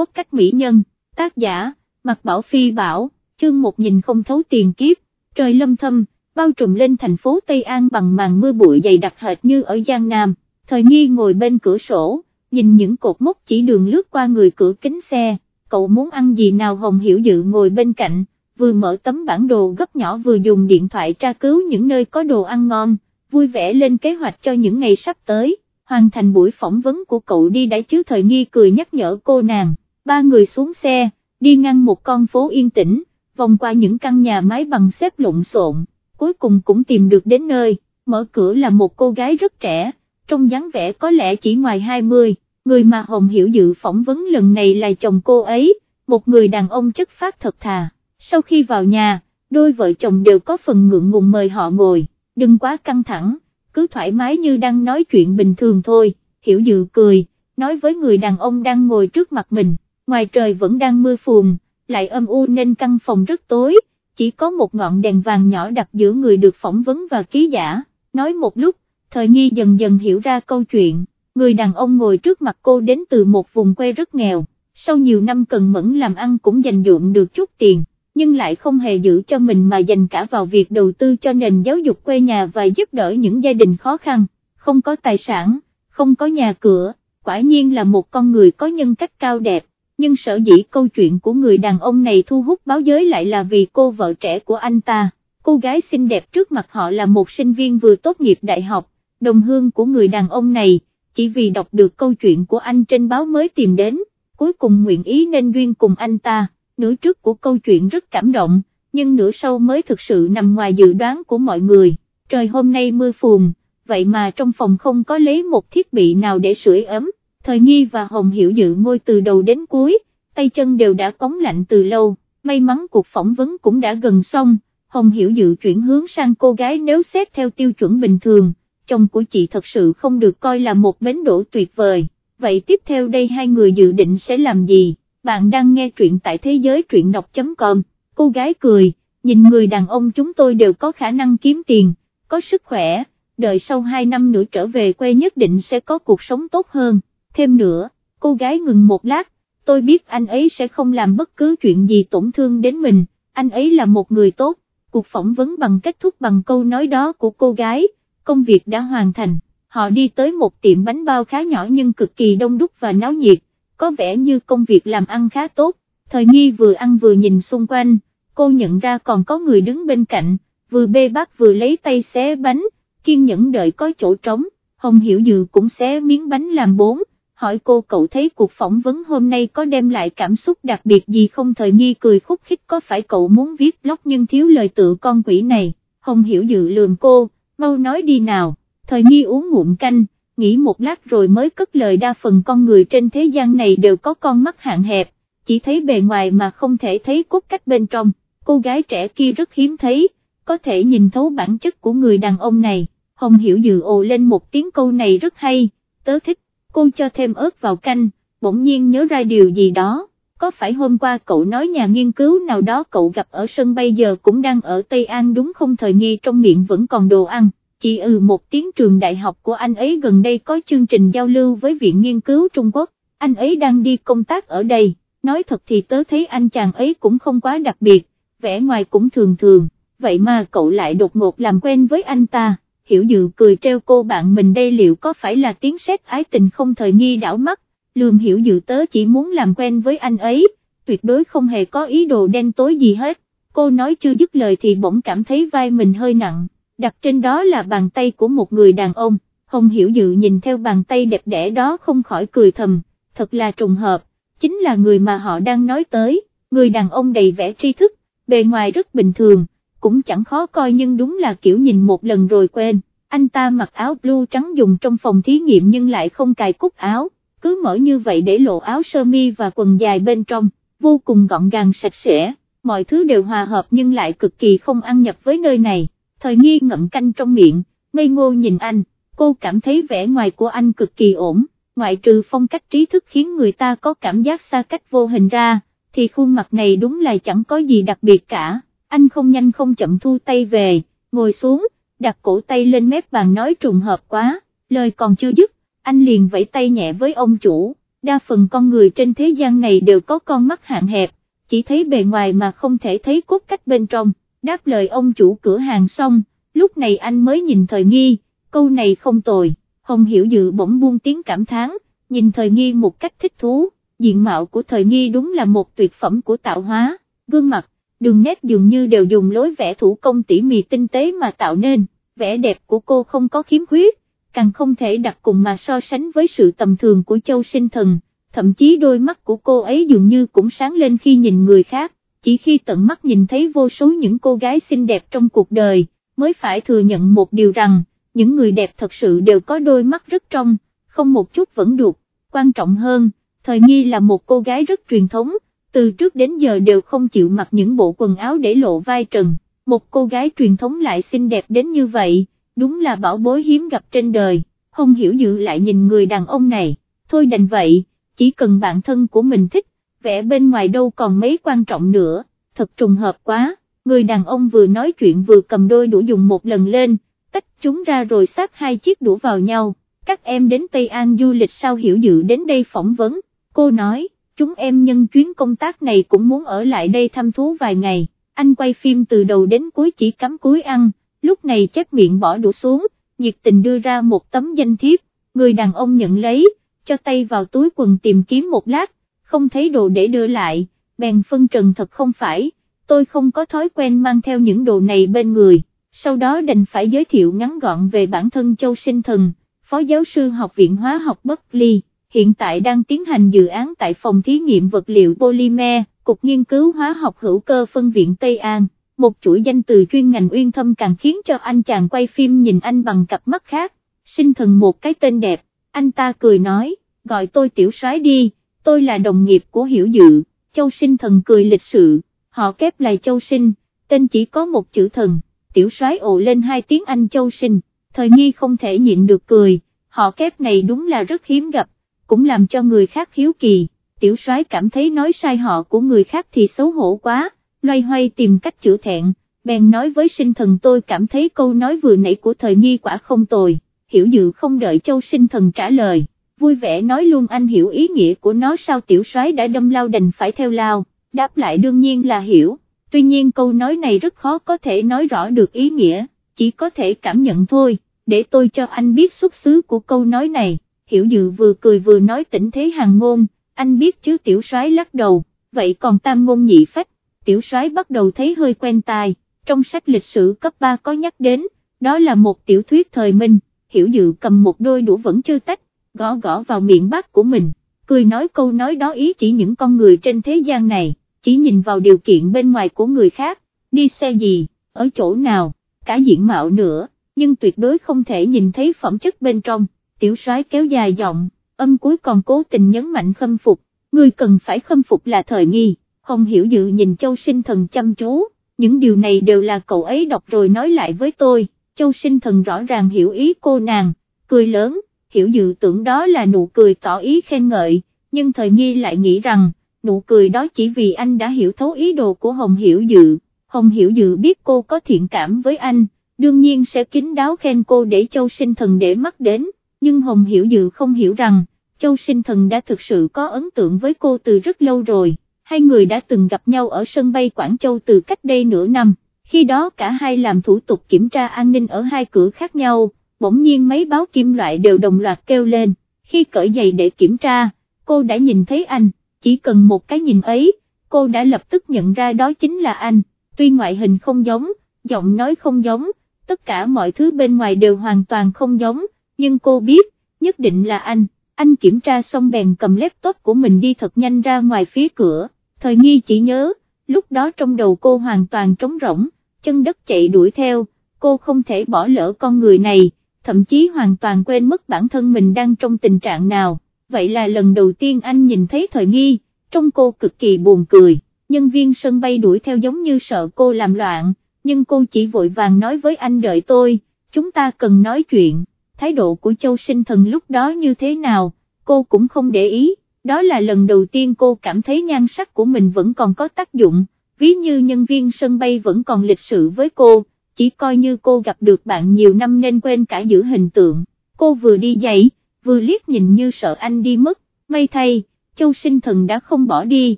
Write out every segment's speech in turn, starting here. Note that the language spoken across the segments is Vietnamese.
cốt cách mỹ nhân, tác giả, mặt bảo phi bảo, chương một nhìn không thấu tiền kiếp, trời lâm thâm, bao trùm lên thành phố Tây An bằng màn mưa bụi dày đặc hệt như ở Giang Nam, thời nghi ngồi bên cửa sổ, nhìn những cột mốc chỉ đường lướt qua người cửa kính xe, cậu muốn ăn gì nào Hồng Hiểu Dự ngồi bên cạnh, vừa mở tấm bản đồ gấp nhỏ vừa dùng điện thoại tra cứu những nơi có đồ ăn ngon, vui vẻ lên kế hoạch cho những ngày sắp tới, hoàn thành buổi phỏng vấn của cậu đi đã chứ thời nghi cười nhắc nhở cô nàng, ba người xuống xe, đi ngang một con phố yên tĩnh, vòng qua những căn nhà mái bằng xếp lộn xộn, cuối cùng cũng tìm được đến nơi, mở cửa là một cô gái rất trẻ, trong dáng vẻ có lẽ chỉ ngoài 20, người mà Hồng Hiểu Dự phỏng vấn lần này là chồng cô ấy, một người đàn ông chất phát thật thà, sau khi vào nhà, đôi vợ chồng đều có phần ngượng ngùng mời họ ngồi, đừng quá căng thẳng, cứ thoải mái như đang nói chuyện bình thường thôi, Hiểu Dự cười, nói với người đàn ông đang ngồi trước mặt mình, ngoài trời vẫn đang mưa phùn, lại âm u nên căn phòng rất tối, chỉ có một ngọn đèn vàng nhỏ đặt giữa người được phỏng vấn và ký giả, nói một lúc, thời nghi dần dần hiểu ra câu chuyện, người đàn ông ngồi trước mặt cô đến từ một vùng quê rất nghèo, sau nhiều năm cần mẫn làm ăn cũng dành dụm được chút tiền, nhưng lại không hề giữ cho mình mà dành cả vào việc đầu tư cho nền giáo dục quê nhà và giúp đỡ những gia đình khó khăn, không có tài sản, không có nhà cửa, quả nhiên là một con người có nhân cách cao đẹp nhưng sở dĩ câu chuyện của người đàn ông này thu hút báo giới lại là vì cô vợ trẻ của anh ta, cô gái xinh đẹp trước mặt họ là một sinh viên vừa tốt nghiệp đại học, đồng hương của người đàn ông này, chỉ vì đọc được câu chuyện của anh trên báo mới tìm đến, cuối cùng nguyện ý nên duyên cùng anh ta, nửa trước của câu chuyện rất cảm động, nhưng nửa sau mới thực sự nằm ngoài dự đoán của mọi người, trời hôm nay mưa phùn, vậy mà trong phòng không có lấy một thiết bị nào để sưởi ấm thời nghi và Hồng Hiểu Dự ngôi từ đầu đến cuối, tay chân đều đã cống lạnh từ lâu, may mắn cuộc phỏng vấn cũng đã gần xong, Hồng Hiểu Dự chuyển hướng sang cô gái nếu xét theo tiêu chuẩn bình thường, chồng của chị thật sự không được coi là một bến đỗ tuyệt vời, vậy tiếp theo đây hai người dự định sẽ làm gì, bạn đang nghe truyện tại thế giới truyện đọc.com, cô gái cười, nhìn người đàn ông chúng tôi đều có khả năng kiếm tiền, có sức khỏe, đợi sau 2 năm nữa trở về quê nhất định sẽ có cuộc sống tốt hơn thêm nữa, cô gái ngừng một lát, tôi biết anh ấy sẽ không làm bất cứ chuyện gì tổn thương đến mình, anh ấy là một người tốt, cuộc phỏng vấn bằng kết thúc bằng câu nói đó của cô gái, công việc đã hoàn thành, họ đi tới một tiệm bánh bao khá nhỏ nhưng cực kỳ đông đúc và náo nhiệt, có vẻ như công việc làm ăn khá tốt, thời nghi vừa ăn vừa nhìn xung quanh, cô nhận ra còn có người đứng bên cạnh, vừa bê bát vừa lấy tay xé bánh, kiên nhẫn đợi có chỗ trống, Hồng Hiểu Dự cũng xé miếng bánh làm bốn, hỏi cô cậu thấy cuộc phỏng vấn hôm nay có đem lại cảm xúc đặc biệt gì không? Thời nghi cười khúc khích có phải cậu muốn viết blog nhưng thiếu lời tự con quỷ này, không hiểu dự lường cô, mau nói đi nào, thời nghi uống ngụm canh, nghĩ một lát rồi mới cất lời đa phần con người trên thế gian này đều có con mắt hạn hẹp, chỉ thấy bề ngoài mà không thể thấy cốt cách bên trong, cô gái trẻ kia rất hiếm thấy, có thể nhìn thấu bản chất của người đàn ông này, Hồng hiểu dự ồ lên một tiếng câu này rất hay, tớ thích cô cho thêm ớt vào canh, bỗng nhiên nhớ ra điều gì đó, có phải hôm qua cậu nói nhà nghiên cứu nào đó cậu gặp ở sân bây giờ cũng đang ở Tây An đúng không? Thời nghi trong miệng vẫn còn đồ ăn, chỉ ừ một tiếng trường đại học của anh ấy gần đây có chương trình giao lưu với Viện Nghiên cứu Trung Quốc, anh ấy đang đi công tác ở đây, nói thật thì tớ thấy anh chàng ấy cũng không quá đặc biệt, vẻ ngoài cũng thường thường, vậy mà cậu lại đột ngột làm quen với anh ta hiểu dự cười treo cô bạn mình đây liệu có phải là tiếng sét ái tình không thời nghi đảo mắt, lườm hiểu dự tớ chỉ muốn làm quen với anh ấy, tuyệt đối không hề có ý đồ đen tối gì hết, cô nói chưa dứt lời thì bỗng cảm thấy vai mình hơi nặng, đặt trên đó là bàn tay của một người đàn ông, Hồng hiểu dự nhìn theo bàn tay đẹp đẽ đó không khỏi cười thầm, thật là trùng hợp, chính là người mà họ đang nói tới, người đàn ông đầy vẻ tri thức, bề ngoài rất bình thường cũng chẳng khó coi nhưng đúng là kiểu nhìn một lần rồi quên, anh ta mặc áo blue trắng dùng trong phòng thí nghiệm nhưng lại không cài cúc áo, cứ mở như vậy để lộ áo sơ mi và quần dài bên trong, vô cùng gọn gàng sạch sẽ, mọi thứ đều hòa hợp nhưng lại cực kỳ không ăn nhập với nơi này, thời nghi ngậm canh trong miệng, ngây ngô nhìn anh, cô cảm thấy vẻ ngoài của anh cực kỳ ổn, ngoại trừ phong cách trí thức khiến người ta có cảm giác xa cách vô hình ra, thì khuôn mặt này đúng là chẳng có gì đặc biệt cả anh không nhanh không chậm thu tay về, ngồi xuống, đặt cổ tay lên mép bàn nói trùng hợp quá, lời còn chưa dứt, anh liền vẫy tay nhẹ với ông chủ, đa phần con người trên thế gian này đều có con mắt hạn hẹp, chỉ thấy bề ngoài mà không thể thấy cốt cách bên trong, đáp lời ông chủ cửa hàng xong, lúc này anh mới nhìn thời nghi, câu này không tồi, Hồng Hiểu Dự bỗng buông tiếng cảm thán, nhìn thời nghi một cách thích thú, diện mạo của thời nghi đúng là một tuyệt phẩm của tạo hóa, gương mặt, đường nét dường như đều dùng lối vẽ thủ công tỉ mỉ tinh tế mà tạo nên, vẻ đẹp của cô không có khiếm khuyết, càng không thể đặt cùng mà so sánh với sự tầm thường của châu sinh thần, thậm chí đôi mắt của cô ấy dường như cũng sáng lên khi nhìn người khác, chỉ khi tận mắt nhìn thấy vô số những cô gái xinh đẹp trong cuộc đời, mới phải thừa nhận một điều rằng, những người đẹp thật sự đều có đôi mắt rất trong, không một chút vẫn đục, quan trọng hơn, thời nghi là một cô gái rất truyền thống, từ trước đến giờ đều không chịu mặc những bộ quần áo để lộ vai trần, một cô gái truyền thống lại xinh đẹp đến như vậy, đúng là bảo bối hiếm gặp trên đời, không hiểu dự lại nhìn người đàn ông này, thôi đành vậy, chỉ cần bản thân của mình thích, vẽ bên ngoài đâu còn mấy quan trọng nữa, thật trùng hợp quá, người đàn ông vừa nói chuyện vừa cầm đôi đũa dùng một lần lên, tách chúng ra rồi sát hai chiếc đũa vào nhau, các em đến Tây An du lịch sao hiểu dự đến đây phỏng vấn, cô nói, chúng em nhân chuyến công tác này cũng muốn ở lại đây thăm thú vài ngày, anh quay phim từ đầu đến cuối chỉ cắm cúi ăn, lúc này chép miệng bỏ đũa xuống, nhiệt tình đưa ra một tấm danh thiếp, người đàn ông nhận lấy, cho tay vào túi quần tìm kiếm một lát, không thấy đồ để đưa lại, bèn phân trần thật không phải, tôi không có thói quen mang theo những đồ này bên người, sau đó đành phải giới thiệu ngắn gọn về bản thân Châu Sinh Thần, Phó Giáo sư Học viện Hóa học Berkeley, hiện tại đang tiến hành dự án tại phòng thí nghiệm vật liệu polymer, Cục Nghiên cứu Hóa học hữu cơ phân viện Tây An. Một chuỗi danh từ chuyên ngành uyên thâm càng khiến cho anh chàng quay phim nhìn anh bằng cặp mắt khác, sinh thần một cái tên đẹp, anh ta cười nói, gọi tôi tiểu soái đi, tôi là đồng nghiệp của hiểu dự, châu sinh thần cười lịch sự, họ kép lại châu sinh, tên chỉ có một chữ thần, tiểu soái ồ lên hai tiếng anh châu sinh, thời nghi không thể nhịn được cười, họ kép này đúng là rất hiếm gặp, cũng làm cho người khác hiếu kỳ, tiểu soái cảm thấy nói sai họ của người khác thì xấu hổ quá loay hoay tìm cách chữa thẹn, bèn nói với sinh thần tôi cảm thấy câu nói vừa nãy của thời nghi quả không tồi, hiểu dự không đợi châu sinh thần trả lời, vui vẻ nói luôn anh hiểu ý nghĩa của nó sao tiểu soái đã đâm lao đành phải theo lao, đáp lại đương nhiên là hiểu, tuy nhiên câu nói này rất khó có thể nói rõ được ý nghĩa, chỉ có thể cảm nhận thôi, để tôi cho anh biết xuất xứ của câu nói này, hiểu dự vừa cười vừa nói tỉnh thế hàng ngôn, anh biết chứ tiểu soái lắc đầu, vậy còn tam ngôn nhị phách, tiểu soái bắt đầu thấy hơi quen tai, trong sách lịch sử cấp 3 có nhắc đến, đó là một tiểu thuyết thời minh, hiểu dự cầm một đôi đũa vẫn chưa tách, gõ gõ vào miệng bát của mình, cười nói câu nói đó ý chỉ những con người trên thế gian này, chỉ nhìn vào điều kiện bên ngoài của người khác, đi xe gì, ở chỗ nào, cả diện mạo nữa, nhưng tuyệt đối không thể nhìn thấy phẩm chất bên trong, tiểu soái kéo dài giọng, âm cuối còn cố tình nhấn mạnh khâm phục, người cần phải khâm phục là thời nghi. Hồng Hiểu Dự nhìn Châu Sinh Thần chăm chú, những điều này đều là cậu ấy đọc rồi nói lại với tôi, Châu Sinh Thần rõ ràng hiểu ý cô nàng, cười lớn, Hiểu Dự tưởng đó là nụ cười tỏ ý khen ngợi, nhưng thời nghi lại nghĩ rằng, nụ cười đó chỉ vì anh đã hiểu thấu ý đồ của Hồng Hiểu Dự, Hồng Hiểu Dự biết cô có thiện cảm với anh, đương nhiên sẽ kín đáo khen cô để Châu Sinh Thần để mắt đến, nhưng Hồng Hiểu Dự không hiểu rằng, Châu Sinh Thần đã thực sự có ấn tượng với cô từ rất lâu rồi. Hai người đã từng gặp nhau ở sân bay Quảng Châu từ cách đây nửa năm, khi đó cả hai làm thủ tục kiểm tra an ninh ở hai cửa khác nhau, bỗng nhiên mấy báo kim loại đều đồng loạt kêu lên, khi cởi giày để kiểm tra, cô đã nhìn thấy anh, chỉ cần một cái nhìn ấy, cô đã lập tức nhận ra đó chính là anh, tuy ngoại hình không giống, giọng nói không giống, tất cả mọi thứ bên ngoài đều hoàn toàn không giống, nhưng cô biết, nhất định là anh, anh kiểm tra xong bèn cầm laptop của mình đi thật nhanh ra ngoài phía cửa. Thời nghi chỉ nhớ, lúc đó trong đầu cô hoàn toàn trống rỗng, chân đất chạy đuổi theo, cô không thể bỏ lỡ con người này, thậm chí hoàn toàn quên mất bản thân mình đang trong tình trạng nào, vậy là lần đầu tiên anh nhìn thấy thời nghi, trong cô cực kỳ buồn cười, nhân viên sân bay đuổi theo giống như sợ cô làm loạn, nhưng cô chỉ vội vàng nói với anh đợi tôi, chúng ta cần nói chuyện, thái độ của châu sinh thần lúc đó như thế nào, cô cũng không để ý đó là lần đầu tiên cô cảm thấy nhan sắc của mình vẫn còn có tác dụng, ví như nhân viên sân bay vẫn còn lịch sự với cô, chỉ coi như cô gặp được bạn nhiều năm nên quên cả giữ hình tượng, cô vừa đi dậy, vừa liếc nhìn như sợ anh đi mất, may thay, Châu Sinh Thần đã không bỏ đi,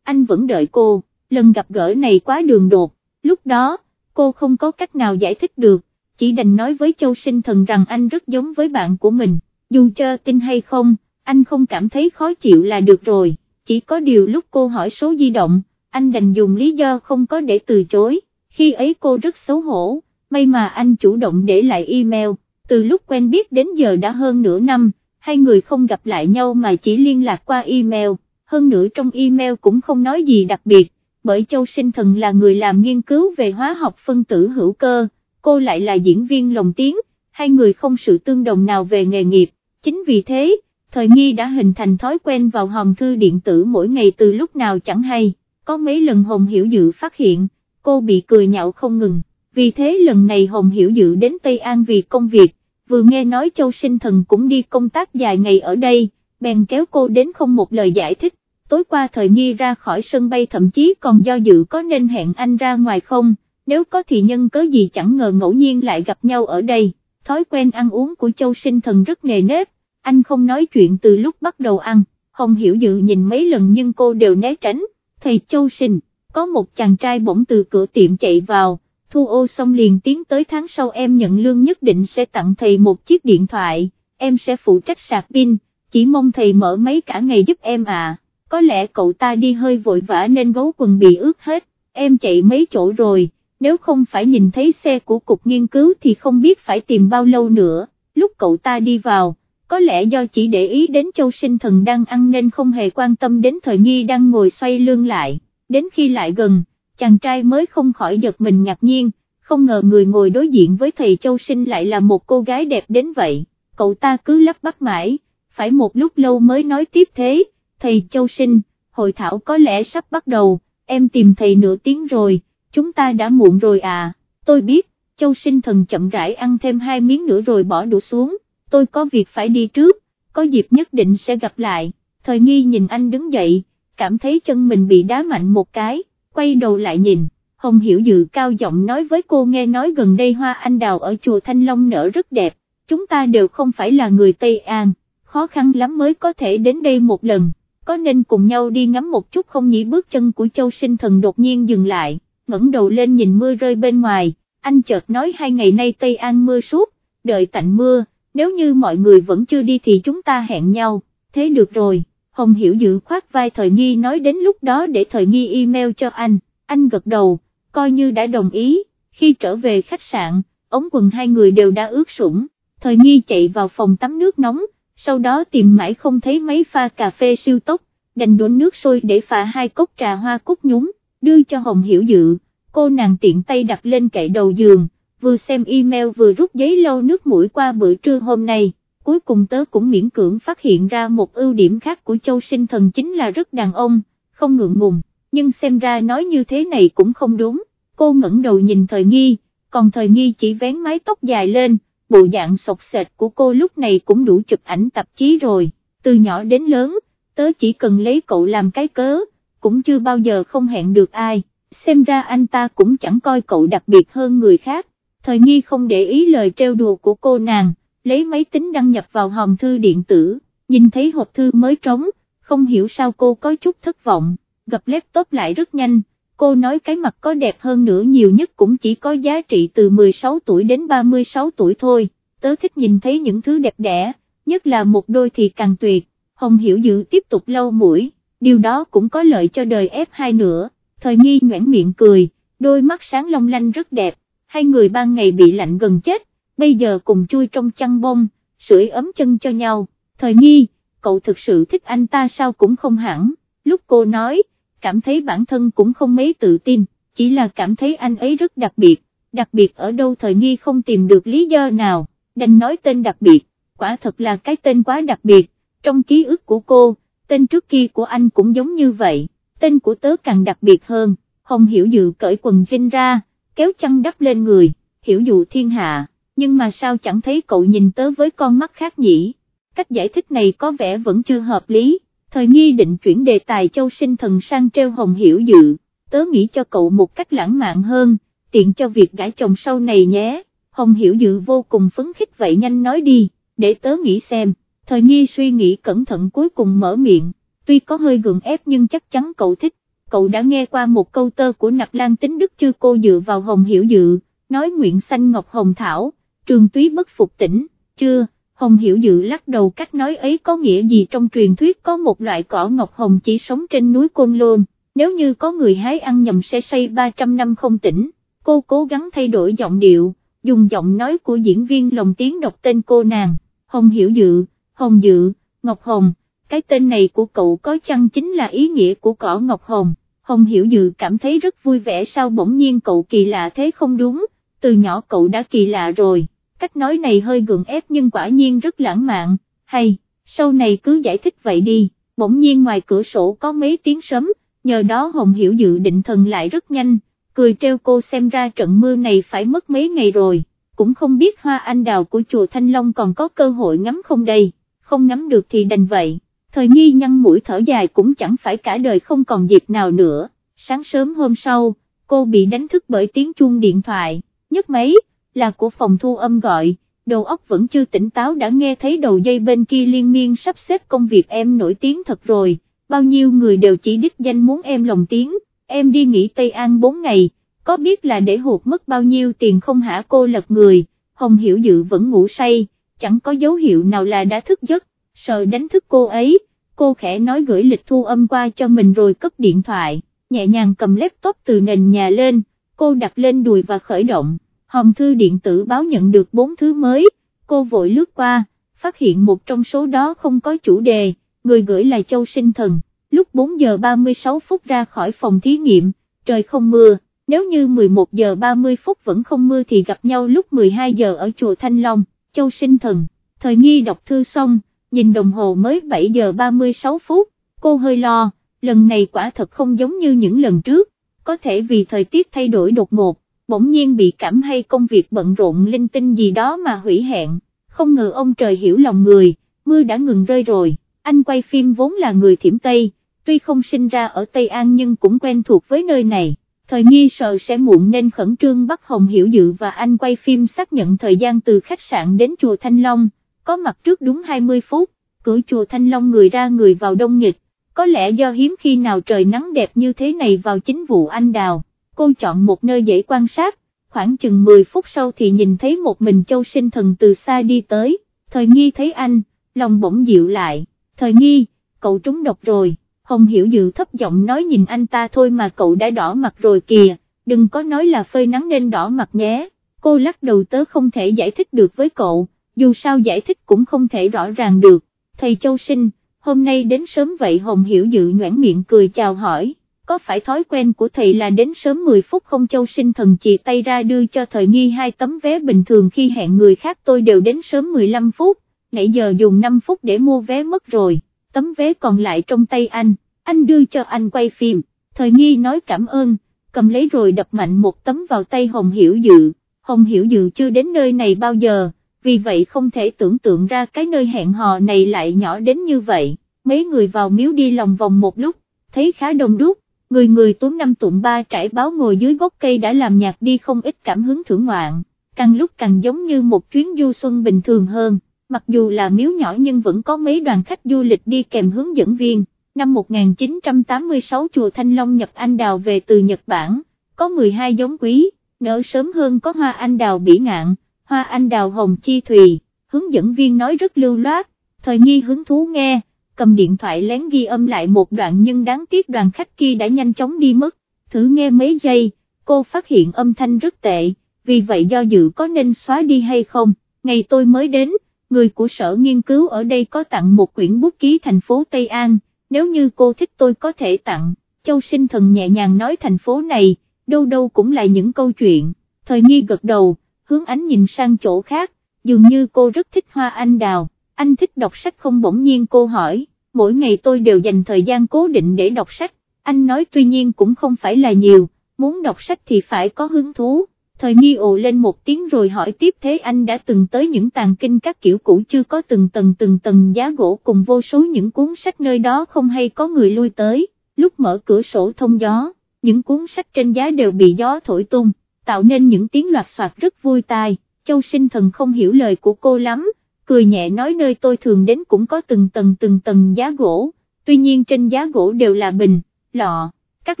anh vẫn đợi cô, lần gặp gỡ này quá đường đột, lúc đó, cô không có cách nào giải thích được, chỉ đành nói với Châu Sinh Thần rằng anh rất giống với bạn của mình, dù cho tin hay không, anh không cảm thấy khó chịu là được rồi, chỉ có điều lúc cô hỏi số di động, anh đành dùng lý do không có để từ chối, khi ấy cô rất xấu hổ, may mà anh chủ động để lại email, từ lúc quen biết đến giờ đã hơn nửa năm, hai người không gặp lại nhau mà chỉ liên lạc qua email, hơn nữa trong email cũng không nói gì đặc biệt, bởi Châu Sinh Thần là người làm nghiên cứu về hóa học phân tử hữu cơ, cô lại là diễn viên lồng tiếng, hai người không sự tương đồng nào về nghề nghiệp, chính vì thế, thời nghi đã hình thành thói quen vào hòm thư điện tử mỗi ngày từ lúc nào chẳng hay, có mấy lần Hồng Hiểu Dự phát hiện, cô bị cười nhạo không ngừng, vì thế lần này Hồng Hiểu Dự đến Tây An vì công việc, vừa nghe nói Châu Sinh Thần cũng đi công tác dài ngày ở đây, bèn kéo cô đến không một lời giải thích, tối qua thời nghi ra khỏi sân bay thậm chí còn do dự có nên hẹn anh ra ngoài không, nếu có thì nhân cớ gì chẳng ngờ ngẫu nhiên lại gặp nhau ở đây, thói quen ăn uống của Châu Sinh Thần rất nề nếp, anh không nói chuyện từ lúc bắt đầu ăn, Hồng Hiểu Dự nhìn mấy lần nhưng cô đều né tránh, thầy Châu Sinh, có một chàng trai bỗng từ cửa tiệm chạy vào, thu ô xong liền tiến tới tháng sau em nhận lương nhất định sẽ tặng thầy một chiếc điện thoại, em sẽ phụ trách sạc pin, chỉ mong thầy mở máy cả ngày giúp em à, có lẽ cậu ta đi hơi vội vã nên gấu quần bị ướt hết, em chạy mấy chỗ rồi, nếu không phải nhìn thấy xe của cục nghiên cứu thì không biết phải tìm bao lâu nữa, lúc cậu ta đi vào, có lẽ do chỉ để ý đến châu sinh thần đang ăn nên không hề quan tâm đến thời nghi đang ngồi xoay lưng lại, đến khi lại gần, chàng trai mới không khỏi giật mình ngạc nhiên, không ngờ người ngồi đối diện với thầy châu sinh lại là một cô gái đẹp đến vậy, cậu ta cứ lắp bắp mãi, phải một lúc lâu mới nói tiếp thế, thầy châu sinh, hội thảo có lẽ sắp bắt đầu, em tìm thầy nửa tiếng rồi, chúng ta đã muộn rồi à, tôi biết, châu sinh thần chậm rãi ăn thêm hai miếng nữa rồi bỏ đũa xuống. Tôi có việc phải đi trước, có dịp nhất định sẽ gặp lại, thời nghi nhìn anh đứng dậy, cảm thấy chân mình bị đá mạnh một cái, quay đầu lại nhìn, Hồng Hiểu Dự cao giọng nói với cô nghe nói gần đây hoa anh đào ở chùa Thanh Long nở rất đẹp, chúng ta đều không phải là người Tây An, khó khăn lắm mới có thể đến đây một lần, có nên cùng nhau đi ngắm một chút không nhỉ? Bước chân của Châu Sinh Thần đột nhiên dừng lại, ngẩng đầu lên nhìn mưa rơi bên ngoài, anh chợt nói hai ngày nay Tây An mưa suốt, đợi tạnh mưa, nếu như mọi người vẫn chưa đi thì chúng ta hẹn nhau, thế được rồi, Hồng Hiểu Dự khoát vai thời nghi nói đến lúc đó để thời nghi email cho anh, anh gật đầu, coi như đã đồng ý, khi trở về khách sạn, ống quần hai người đều đã ướt sũng, thời nghi chạy vào phòng tắm nước nóng, sau đó tìm mãi không thấy mấy pha cà phê siêu tốc, đành đốn nước sôi để pha hai cốc trà hoa cúc nhúng, đưa cho Hồng Hiểu Dự, cô nàng tiện tay đặt lên kệ đầu giường, vừa xem email vừa rút giấy lau nước mũi qua bữa trưa hôm nay, cuối cùng tớ cũng miễn cưỡng phát hiện ra một ưu điểm khác của châu sinh thần chính là rất đàn ông, không ngượng ngùng, nhưng xem ra nói như thế này cũng không đúng, cô ngẩng đầu nhìn thời nghi, còn thời nghi chỉ vén mái tóc dài lên, bộ dạng sọc sệt của cô lúc này cũng đủ chụp ảnh tạp chí rồi, từ nhỏ đến lớn, tớ chỉ cần lấy cậu làm cái cớ, cũng chưa bao giờ không hẹn được ai, xem ra anh ta cũng chẳng coi cậu đặc biệt hơn người khác, thời nghi không để ý lời trêu đùa của cô nàng, lấy máy tính đăng nhập vào hòm thư điện tử, nhìn thấy hộp thư mới trống, không hiểu sao cô có chút thất vọng, gặp laptop lại rất nhanh, cô nói cái mặt có đẹp hơn nữa nhiều nhất cũng chỉ có giá trị từ 16 tuổi đến 36 tuổi thôi, tớ thích nhìn thấy những thứ đẹp đẽ, nhất là một đôi thì càng tuyệt, Hồng Hiểu Dự tiếp tục lâu mũi, điều đó cũng có lợi cho đời F2 nữa, thời nghi nhoảng miệng cười, đôi mắt sáng long lanh rất đẹp, hai người ban ngày bị lạnh gần chết, bây giờ cùng chui trong chăn bông, sưởi ấm chân cho nhau, thời nghi, cậu thực sự thích anh ta sao cũng không hẳn, lúc cô nói, cảm thấy bản thân cũng không mấy tự tin, chỉ là cảm thấy anh ấy rất đặc biệt, đặc biệt ở đâu thời nghi không tìm được lý do nào, đành nói tên đặc biệt, quả thật là cái tên quá đặc biệt, trong ký ức của cô, tên trước kia của anh cũng giống như vậy, tên của tớ càng đặc biệt hơn, Hồng Hiểu Dự cởi quần vinh ra, kéo chăn đắp lên người, hiểu dụ thiên hạ, nhưng mà sao chẳng thấy cậu nhìn tớ với con mắt khác nhỉ, cách giải thích này có vẻ vẫn chưa hợp lý, thời nghi định chuyển đề tài châu sinh thần sang treo hồng hiểu dự, tớ nghĩ cho cậu một cách lãng mạn hơn, tiện cho việc gãi chồng sau này nhé, hồng hiểu dự vô cùng phấn khích vậy nhanh nói đi, để tớ nghĩ xem, thời nghi suy nghĩ cẩn thận cuối cùng mở miệng, tuy có hơi gượng ép nhưng chắc chắn cậu thích, cậu đã nghe qua một câu tơ của nặc lan tính đức chưa cô dựa vào hồng hiểu dự, nói nguyện xanh ngọc hồng thảo, trường túy bất phục tỉnh, chưa, hồng hiểu dự lắc đầu cách nói ấy có nghĩa gì trong truyền thuyết có một loại cỏ ngọc hồng chỉ sống trên núi Côn Lôn, nếu như có người hái ăn nhầm sẽ say 300 năm không tỉnh, cô cố gắng thay đổi giọng điệu, dùng giọng nói của diễn viên lồng tiếng đọc tên cô nàng, hồng hiểu dự, hồng dự, ngọc hồng, cái tên này của cậu có chăng chính là ý nghĩa của cỏ ngọc hồng. Hồng Hiểu Dự cảm thấy rất vui vẻ sao bỗng nhiên cậu kỳ lạ thế không đúng, từ nhỏ cậu đã kỳ lạ rồi, cách nói này hơi gượng ép nhưng quả nhiên rất lãng mạn, hay, sau này cứ giải thích vậy đi, bỗng nhiên ngoài cửa sổ có mấy tiếng sấm, nhờ đó Hồng Hiểu Dự định thần lại rất nhanh, cười treo cô xem ra trận mưa này phải mất mấy ngày rồi, cũng không biết hoa anh đào của chùa Thanh Long còn có cơ hội ngắm không đây, không ngắm được thì đành vậy. Thời nghi nhăn mũi thở dài cũng chẳng phải cả đời không còn dịp nào nữa, sáng sớm hôm sau, cô bị đánh thức bởi tiếng chuông điện thoại, nhấc máy, là của phòng thu âm gọi, đầu óc vẫn chưa tỉnh táo đã nghe thấy đầu dây bên kia liên miên sắp xếp công việc em nổi tiếng thật rồi, bao nhiêu người đều chỉ đích danh muốn em lồng tiếng, em đi nghỉ Tây An 4 ngày, có biết là để hụt mất bao nhiêu tiền không hả cô lật người, Hồng Hiểu Dự vẫn ngủ say, chẳng có dấu hiệu nào là đã thức giấc, sợ đánh thức cô ấy, cô khẽ nói gửi lịch thu âm qua cho mình rồi cất điện thoại, nhẹ nhàng cầm laptop từ nền nhà lên, cô đặt lên đùi và khởi động, hòm thư điện tử báo nhận được 4 thứ mới, cô vội lướt qua, phát hiện một trong số đó không có chủ đề, người gửi là Châu Sinh Thần, lúc 4 giờ 36 phút ra khỏi phòng thí nghiệm, trời không mưa, nếu như 11 giờ 30 phút vẫn không mưa thì gặp nhau lúc 12 giờ ở chùa Thanh Long, Châu Sinh Thần, thời nghi đọc thư xong, nhìn đồng hồ mới 7 giờ 36 phút, cô hơi lo, lần này quả thật không giống như những lần trước, có thể vì thời tiết thay đổi đột ngột, bỗng nhiên bị cảm hay công việc bận rộn linh tinh gì đó mà hủy hẹn, không ngờ ông trời hiểu lòng người, mưa đã ngừng rơi rồi, anh quay phim vốn là người thiểm Tây, tuy không sinh ra ở Tây An nhưng cũng quen thuộc với nơi này. Thời nghi sợ sẽ muộn nên khẩn trương bắt Hồng Hiểu Dự và anh quay phim xác nhận thời gian từ khách sạn đến chùa Thanh Long, có mặt trước đúng 20 phút, cửa chùa Thanh Long người ra người vào đông nghịch, có lẽ do hiếm khi nào trời nắng đẹp như thế này vào chính vụ anh đào, cô chọn một nơi dễ quan sát, khoảng chừng 10 phút sau thì nhìn thấy một mình châu sinh thần từ xa đi tới, thời nghi thấy anh, lòng bỗng dịu lại, thời nghi, cậu trúng độc rồi, Hồng Hiểu Dự thấp giọng nói nhìn anh ta thôi mà cậu đã đỏ mặt rồi kìa, đừng có nói là phơi nắng nên đỏ mặt nhé, cô lắc đầu tớ không thể giải thích được với cậu dù sao giải thích cũng không thể rõ ràng được, thầy Châu Sinh, hôm nay đến sớm vậy Hồng Hiểu Dự nhoảng miệng cười chào hỏi, có phải thói quen của thầy là đến sớm 10 phút không Châu Sinh thần chỉ tay ra đưa cho thời nghi hai tấm vé bình thường khi hẹn người khác tôi đều đến sớm 15 phút, nãy giờ dùng 5 phút để mua vé mất rồi, tấm vé còn lại trong tay anh, anh đưa cho anh quay phim, thời nghi nói cảm ơn, cầm lấy rồi đập mạnh một tấm vào tay Hồng Hiểu Dự, Hồng Hiểu Dự chưa đến nơi này bao giờ vì vậy không thể tưởng tượng ra cái nơi hẹn hò này lại nhỏ đến như vậy, mấy người vào miếu đi lòng vòng một lúc, thấy khá đông đúc, người người túm năm tụm ba trải báo ngồi dưới gốc cây đã làm nhạc đi không ít cảm hứng thưởng ngoạn, càng lúc càng giống như một chuyến du xuân bình thường hơn, mặc dù là miếu nhỏ nhưng vẫn có mấy đoàn khách du lịch đi kèm hướng dẫn viên. Năm 1986 chùa Thanh Long nhập anh đào về từ Nhật Bản, có 12 giống quý, nở sớm hơn có hoa anh đào bỉ ngạn, hoa anh đào hồng chi thùy, hướng dẫn viên nói rất lưu loát, thời nghi hứng thú nghe, cầm điện thoại lén ghi âm lại một đoạn nhưng đáng tiếc đoàn khách kia đã nhanh chóng đi mất, thử nghe mấy giây, cô phát hiện âm thanh rất tệ, vì vậy do dự có nên xóa đi hay không, ngày tôi mới đến, người của sở nghiên cứu ở đây có tặng một quyển bút ký thành phố Tây An, nếu như cô thích tôi có thể tặng, Châu Sinh Thần nhẹ nhàng nói thành phố này, đâu đâu cũng là những câu chuyện, thời nghi gật đầu, hướng ánh nhìn sang chỗ khác, dường như cô rất thích hoa anh đào, anh thích đọc sách không bỗng nhiên cô hỏi, mỗi ngày tôi đều dành thời gian cố định để đọc sách, anh nói tuy nhiên cũng không phải là nhiều, muốn đọc sách thì phải có hứng thú. Thời nghi ồ lên một tiếng rồi hỏi tiếp thế anh đã từng tới những tàn kinh các kiểu cũ chưa có từng tầng từng tầng giá gỗ cùng vô số những cuốn sách nơi đó không hay có người lui tới, lúc mở cửa sổ thông gió, những cuốn sách trên giá đều bị gió thổi tung, tạo nên những tiếng loạt soạt rất vui tai, châu sinh thần không hiểu lời của cô lắm, cười nhẹ nói nơi tôi thường đến cũng có từng tầng từng tầng giá gỗ, tuy nhiên trên giá gỗ đều là bình, lọ, các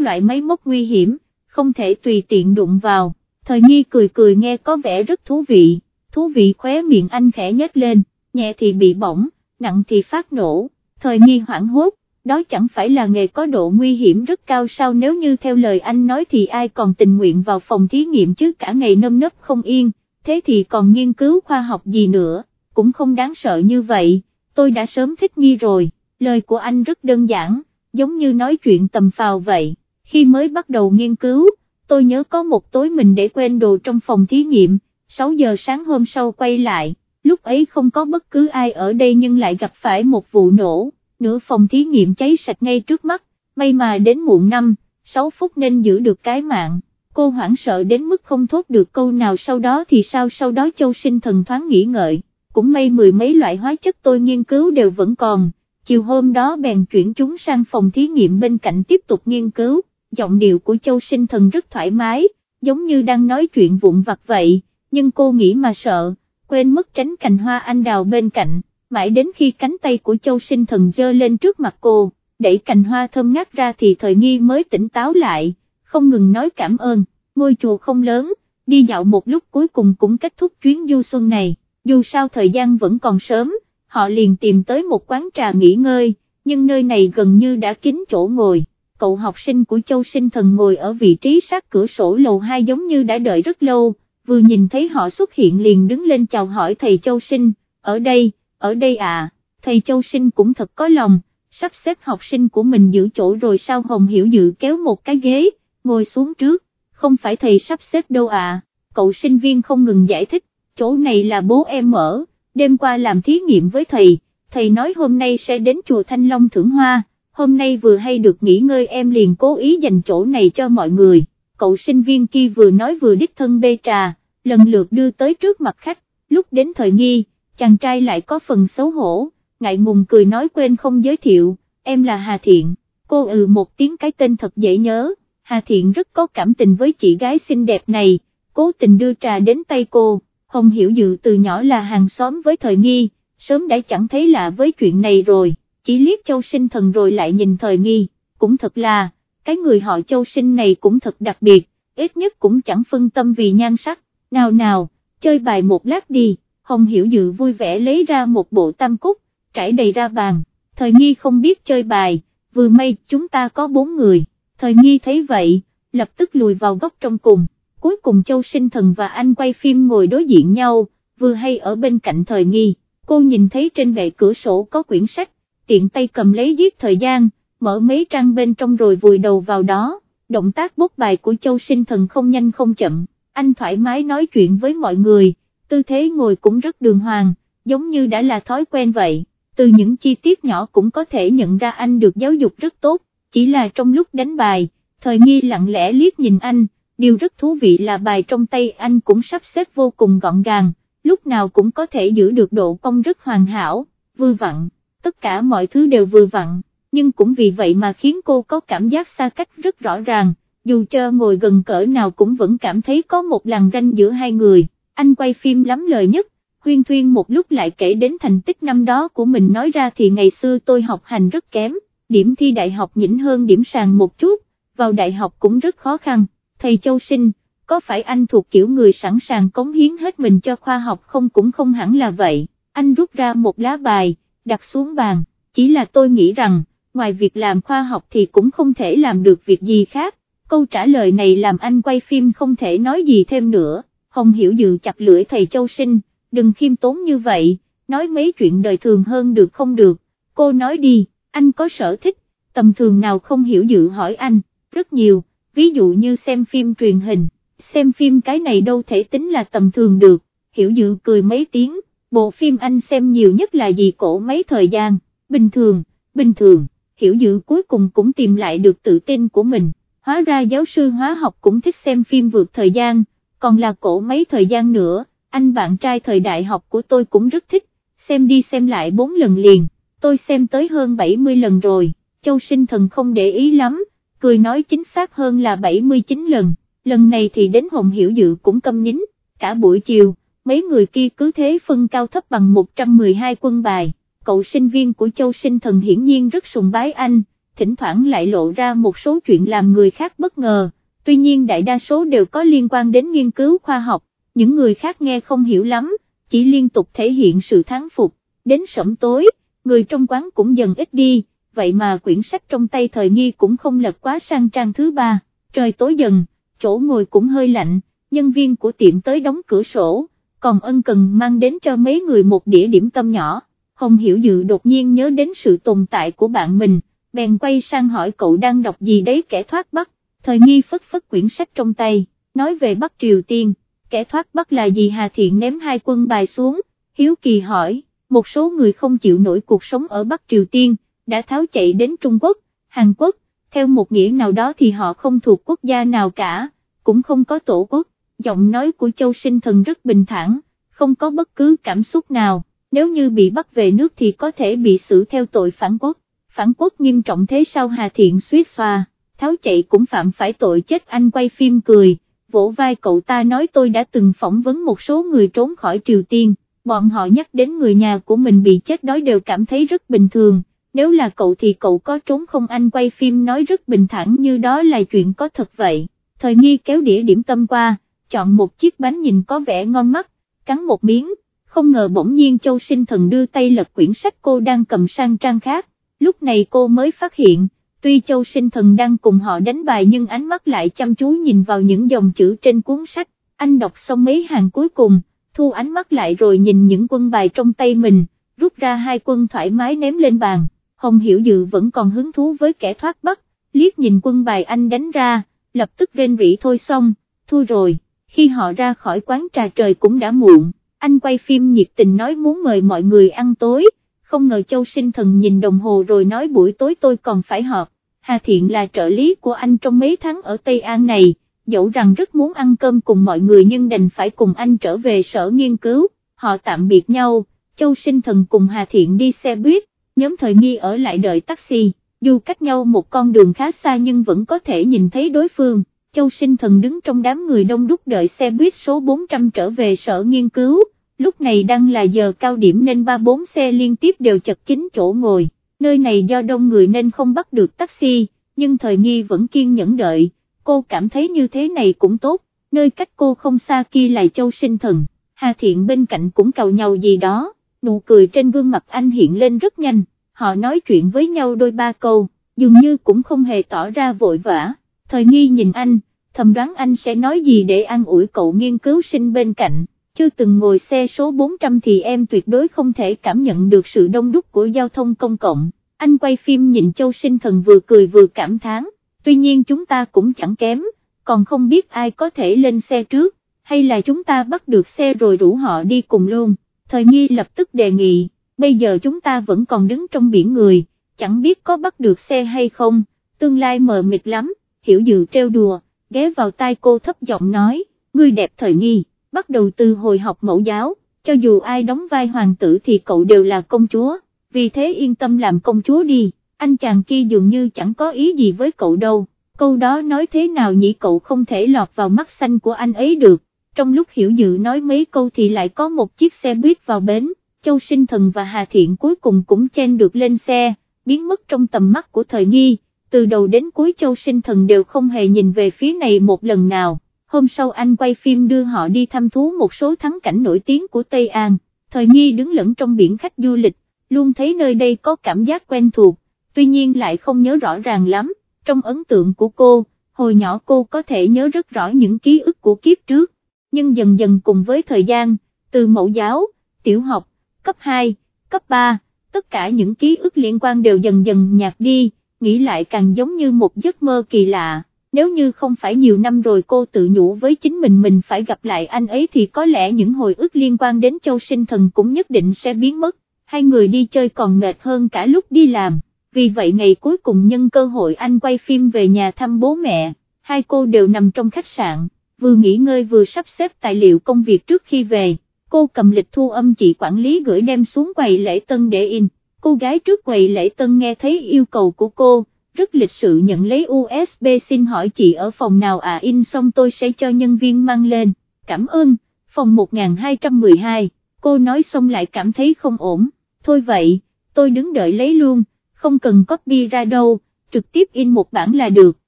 loại máy móc nguy hiểm, không thể tùy tiện đụng vào, thời nghi cười cười nghe có vẻ rất thú vị, thú vị khóe miệng anh khẽ nhếch lên, nhẹ thì bị bỏng, nặng thì phát nổ, thời nghi hoảng hốt, đó chẳng phải là nghề có độ nguy hiểm rất cao sao nếu như theo lời anh nói thì ai còn tình nguyện vào phòng thí nghiệm chứ cả ngày nâm nấp không yên, thế thì còn nghiên cứu khoa học gì nữa, cũng không đáng sợ như vậy, tôi đã sớm thích nghi rồi, lời của anh rất đơn giản, giống như nói chuyện tầm phào vậy, khi mới bắt đầu nghiên cứu, tôi nhớ có một tối mình để quên đồ trong phòng thí nghiệm, 6 giờ sáng hôm sau quay lại, lúc ấy không có bất cứ ai ở đây nhưng lại gặp phải một vụ nổ nửa phòng thí nghiệm cháy sạch ngay trước mắt, may mà đến muộn năm, 6 phút nên giữ được cái mạng. Cô hoảng sợ đến mức không thốt được câu nào sau đó thì sao sau đó châu sinh thần thoáng nghĩ ngợi, cũng may mười mấy loại hóa chất tôi nghiên cứu đều vẫn còn, chiều hôm đó bèn chuyển chúng sang phòng thí nghiệm bên cạnh tiếp tục nghiên cứu, giọng điệu của châu sinh thần rất thoải mái, giống như đang nói chuyện vụn vặt vậy, nhưng cô nghĩ mà sợ, quên mất tránh cành hoa anh đào bên cạnh, mãi đến khi cánh tay của châu sinh thần dơ lên trước mặt cô, đẩy cành hoa thơm ngát ra thì thời nghi mới tỉnh táo lại, không ngừng nói cảm ơn, ngôi chùa không lớn, đi dạo một lúc cuối cùng cũng kết thúc chuyến du xuân này, dù sao thời gian vẫn còn sớm, họ liền tìm tới một quán trà nghỉ ngơi, nhưng nơi này gần như đã kín chỗ ngồi. Cậu học sinh của Châu Sinh Thần ngồi ở vị trí sát cửa sổ lầu 2 giống như đã đợi rất lâu, vừa nhìn thấy họ xuất hiện liền đứng lên chào hỏi thầy Châu Sinh, ở đây, ở đây à, thầy Châu Sinh cũng thật có lòng, sắp xếp học sinh của mình giữ chỗ rồi sao Hồng Hiểu Dự kéo một cái ghế, ngồi xuống trước, không phải thầy sắp xếp đâu à, cậu sinh viên không ngừng giải thích, chỗ này là bố em ở, đêm qua làm thí nghiệm với thầy, thầy nói hôm nay sẽ đến chùa Thanh Long thưởng hoa, hôm nay vừa hay được nghỉ ngơi em liền cố ý dành chỗ này cho mọi người, cậu sinh viên kia vừa nói vừa đích thân bê trà, lần lượt đưa tới trước mặt khách, lúc đến thời nghi, chàng trai lại có phần xấu hổ, ngại ngùng cười nói quên không giới thiệu, em là Hà Thiện, cô ừ một tiếng cái tên thật dễ nhớ, Hà Thiện rất có cảm tình với chị gái xinh đẹp này, cố tình đưa trà đến tay cô, Hồng Hiểu Dự từ nhỏ là hàng xóm với thời nghi, sớm đã chẳng thấy lạ với chuyện này rồi, chỉ liếc châu sinh thần rồi lại nhìn thời nghi, cũng thật là, cái người họ châu sinh này cũng thật đặc biệt, ít nhất cũng chẳng phân tâm vì nhan sắc, nào nào, chơi bài một lát đi. Hồng Hiểu Dự vui vẻ lấy ra một bộ tam cúc, trải đầy ra bàn, thời nghi không biết chơi bài, vừa may chúng ta có bốn người, thời nghi thấy vậy, lập tức lùi vào góc trong cùng, cuối cùng Châu Sinh Thần và anh quay phim ngồi đối diện nhau, vừa hay ở bên cạnh thời nghi, cô nhìn thấy trên bệ cửa sổ có quyển sách, tiện tay cầm lấy giết thời gian, mở mấy trang bên trong rồi vùi đầu vào đó, động tác bút bài của Châu Sinh Thần không nhanh không chậm, anh thoải mái nói chuyện với mọi người tư thế ngồi cũng rất đường hoàng, giống như đã là thói quen vậy, từ những chi tiết nhỏ cũng có thể nhận ra anh được giáo dục rất tốt, chỉ là trong lúc đánh bài, thời nghi lặng lẽ liếc nhìn anh, điều rất thú vị là bài trong tay anh cũng sắp xếp vô cùng gọn gàng, lúc nào cũng có thể giữ được độ cong rất hoàn hảo, vui vặn, tất cả mọi thứ đều vừa vặn, nhưng cũng vì vậy mà khiến cô có cảm giác xa cách rất rõ ràng, dù cho ngồi gần cỡ nào cũng vẫn cảm thấy có một làn ranh giữa hai người. Anh quay phim lắm lời nhất, huyên thuyên một lúc lại kể đến thành tích năm đó của mình nói ra thì ngày xưa tôi học hành rất kém, điểm thi đại học nhỉnh hơn điểm sàn một chút, vào đại học cũng rất khó khăn, thầy Châu Sinh, có phải anh thuộc kiểu người sẵn sàng cống hiến hết mình cho khoa học không cũng không hẳn là vậy, anh rút ra một lá bài, đặt xuống bàn, chỉ là tôi nghĩ rằng, ngoài việc làm khoa học thì cũng không thể làm được việc gì khác, câu trả lời này làm anh quay phim không thể nói gì thêm nữa. Hồng Hiểu Dự chặt lưỡi thầy Châu Sinh, đừng khiêm tốn như vậy, nói mấy chuyện đời thường hơn được không được, cô nói đi, anh có sở thích, tầm thường nào không hiểu dự hỏi anh, rất nhiều, ví dụ như xem phim truyền hình, xem phim cái này đâu thể tính là tầm thường được, hiểu dự cười mấy tiếng, bộ phim anh xem nhiều nhất là gì cổ mấy thời gian, bình thường, bình thường, hiểu dự cuối cùng cũng tìm lại được tự tin của mình, hóa ra giáo sư hóa học cũng thích xem phim vượt thời gian, còn là cổ mấy thời gian nữa, anh bạn trai thời đại học của tôi cũng rất thích, xem đi xem lại 4 lần liền, tôi xem tới hơn 70 lần rồi, châu sinh thần không để ý lắm, cười nói chính xác hơn là 79 lần, lần này thì đến Hồng Hiểu Dự cũng câm nín, cả buổi chiều, mấy người kia cứ thế phân cao thấp bằng 112 quân bài, cậu sinh viên của Châu Sinh Thần hiển nhiên rất sùng bái anh, thỉnh thoảng lại lộ ra một số chuyện làm người khác bất ngờ, tuy nhiên đại đa số đều có liên quan đến nghiên cứu khoa học, những người khác nghe không hiểu lắm, chỉ liên tục thể hiện sự thắng phục, đến sẩm tối, người trong quán cũng dần ít đi, vậy mà quyển sách trong tay thời nghi cũng không lật quá sang trang thứ ba, trời tối dần, chỗ ngồi cũng hơi lạnh, nhân viên của tiệm tới đóng cửa sổ, còn ân cần mang đến cho mấy người một đĩa điểm tâm nhỏ, Hồng Hiểu Dự đột nhiên nhớ đến sự tồn tại của bạn mình, bèn quay sang hỏi cậu đang đọc gì đấy kẻ thoát Bắc, thời nghi phất phất quyển sách trong tay, nói về Bắc Triều Tiên, kẻ thoát Bắc là gì? Hà Thiện ném hai quân bài xuống, Hiếu Kỳ hỏi, một số người không chịu nổi cuộc sống ở Bắc Triều Tiên, đã tháo chạy đến Trung Quốc, Hàn Quốc, theo một nghĩa nào đó thì họ không thuộc quốc gia nào cả, cũng không có tổ quốc, giọng nói của Châu Sinh Thần rất bình thản, không có bất cứ cảm xúc nào, nếu như bị bắt về nước thì có thể bị xử theo tội phản quốc, phản quốc nghiêm trọng thế sao Hà Thiện suýt xoa, tháo chạy cũng phạm phải tội chết anh quay phim cười, vỗ vai cậu ta nói tôi đã từng phỏng vấn một số người trốn khỏi Triều Tiên, bọn họ nhắc đến người nhà của mình bị chết đói đều cảm thấy rất bình thường nếu là cậu thì cậu có trốn không anh quay phim nói rất bình thản như đó là chuyện có thật vậy, thời nghi kéo đĩa điểm tâm qua, chọn một chiếc bánh nhìn có vẻ ngon mắt, cắn một miếng, không ngờ bỗng nhiên châu sinh thần đưa tay lật quyển sách cô đang cầm sang trang khác, lúc này cô mới phát hiện, tuy châu sinh thần đang cùng họ đánh bài nhưng ánh mắt lại chăm chú nhìn vào những dòng chữ trên cuốn sách, anh đọc xong mấy hàng cuối cùng, thu ánh mắt lại rồi nhìn những quân bài trong tay mình, rút ra hai quân thoải mái ném lên bàn. Hồng Hiểu Dự vẫn còn hứng thú với kẻ thoát bắt, liếc nhìn quân bài anh đánh ra, lập tức rên rỉ thôi xong, thua rồi, khi họ ra khỏi quán trà trời cũng đã muộn, anh quay phim nhiệt tình nói muốn mời mọi người ăn tối, không ngờ Châu Sinh Thần nhìn đồng hồ rồi nói buổi tối tôi còn phải họp, Hà Thiện là trợ lý của anh trong mấy tháng ở Tây An này, dẫu rằng rất muốn ăn cơm cùng mọi người nhưng đành phải cùng anh trở về sở nghiên cứu, họ tạm biệt nhau, Châu Sinh Thần cùng Hà Thiện đi xe buýt, nhóm thời nghi ở lại đợi taxi, dù cách nhau một con đường khá xa nhưng vẫn có thể nhìn thấy đối phương, Châu Sinh Thần đứng trong đám người đông đúc đợi xe buýt số 400 trở về sở nghiên cứu, lúc này đang là giờ cao điểm nên ba bốn xe liên tiếp đều chật kín chỗ ngồi, nơi này do đông người nên không bắt được taxi, nhưng thời nghi vẫn kiên nhẫn đợi, cô cảm thấy như thế này cũng tốt, nơi cách cô không xa kia là Châu Sinh Thần, Hà Thiện bên cạnh cũng cầu nhau gì đó nụ cười trên gương mặt anh hiện lên rất nhanh, họ nói chuyện với nhau đôi ba câu, dường như cũng không hề tỏ ra vội vã, thời nghi nhìn anh, thầm đoán anh sẽ nói gì để an ủi cậu nghiên cứu sinh bên cạnh, chưa từng ngồi xe số 400 thì em tuyệt đối không thể cảm nhận được sự đông đúc của giao thông công cộng, anh quay phim nhìn châu sinh thần vừa cười vừa cảm thán, tuy nhiên chúng ta cũng chẳng kém, còn không biết ai có thể lên xe trước, hay là chúng ta bắt được xe rồi rủ họ đi cùng luôn. Thời nghi lập tức đề nghị, bây giờ chúng ta vẫn còn đứng trong biển người, chẳng biết có bắt được xe hay không, tương lai mờ mịt lắm, hiểu dự trêu đùa, ghé vào tai cô thấp giọng nói, ngươi đẹp thời nghi, bắt đầu từ hồi học mẫu giáo, cho dù ai đóng vai hoàng tử thì cậu đều là công chúa, vì thế yên tâm làm công chúa đi, anh chàng kia dường như chẳng có ý gì với cậu đâu, câu đó nói thế nào nhỉ? Cậu không thể lọt vào mắt xanh của anh ấy được, trong lúc hiểu dự nói mấy câu thì lại có một chiếc xe buýt vào bến, Châu Sinh Thần và Hà Thiện cuối cùng cũng chen được lên xe, biến mất trong tầm mắt của thời nghi, từ đầu đến cuối Châu Sinh Thần đều không hề nhìn về phía này một lần nào, hôm sau anh quay phim đưa họ đi thăm thú một số thắng cảnh nổi tiếng của Tây An, thời nghi đứng lẫn trong biển khách du lịch, luôn thấy nơi đây có cảm giác quen thuộc, tuy nhiên lại không nhớ rõ ràng lắm, trong ấn tượng của cô, hồi nhỏ cô có thể nhớ rất rõ những ký ức của kiếp trước. Nhưng dần dần cùng với thời gian, từ mẫu giáo, tiểu học, cấp 2, cấp 3, tất cả những ký ức liên quan đều dần dần nhạt đi, nghĩ lại càng giống như một giấc mơ kỳ lạ. Nếu như không phải nhiều năm rồi cô tự nhủ với chính mình mình phải gặp lại anh ấy thì có lẽ những hồi ức liên quan đến châu sinh thần cũng nhất định sẽ biến mất, hai người đi chơi còn mệt hơn cả lúc đi làm, vì vậy ngày cuối cùng nhân cơ hội anh quay phim về nhà thăm bố mẹ, hai cô đều nằm trong khách sạn. Vừa nghỉ ngơi vừa sắp xếp tài liệu công việc trước khi về, cô cầm lịch thu âm chị quản lý gửi đem xuống quầy lễ tân để in, cô gái trước quầy lễ tân nghe thấy yêu cầu của cô, rất lịch sự nhận lấy USB xin hỏi chị ở phòng nào à? In xong tôi sẽ cho nhân viên mang lên, cảm ơn, phòng 1212, cô nói xong lại cảm thấy không ổn, thôi vậy, tôi đứng đợi lấy luôn, không cần copy ra đâu, trực tiếp in một bản là được,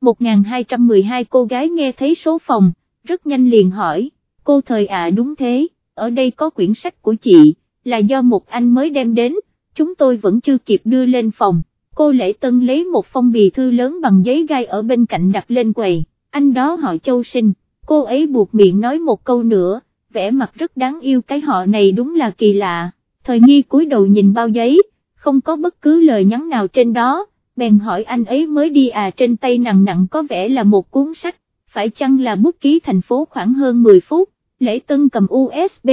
1212 cô gái nghe thấy số phòng, rất nhanh liền hỏi, cô thời à? Đúng thế, ở đây có quyển sách của chị, là do một anh mới đem đến, chúng tôi vẫn chưa kịp đưa lên phòng, cô Lễ Tân lấy một phong bì thư lớn bằng giấy gai ở bên cạnh đặt lên quầy, anh đó họ Châu Sinh, cô ấy buộc miệng nói một câu nữa, vẻ mặt rất đáng yêu cái họ này đúng là kỳ lạ, thời nghi cúi đầu nhìn bao giấy, không có bất cứ lời nhắn nào trên đó, bèn hỏi anh ấy mới đi à trên tay nặng nặng có vẻ là một cuốn sách, phải chăng là bút ký thành phố khoảng hơn 10 phút, lễ tân cầm USB,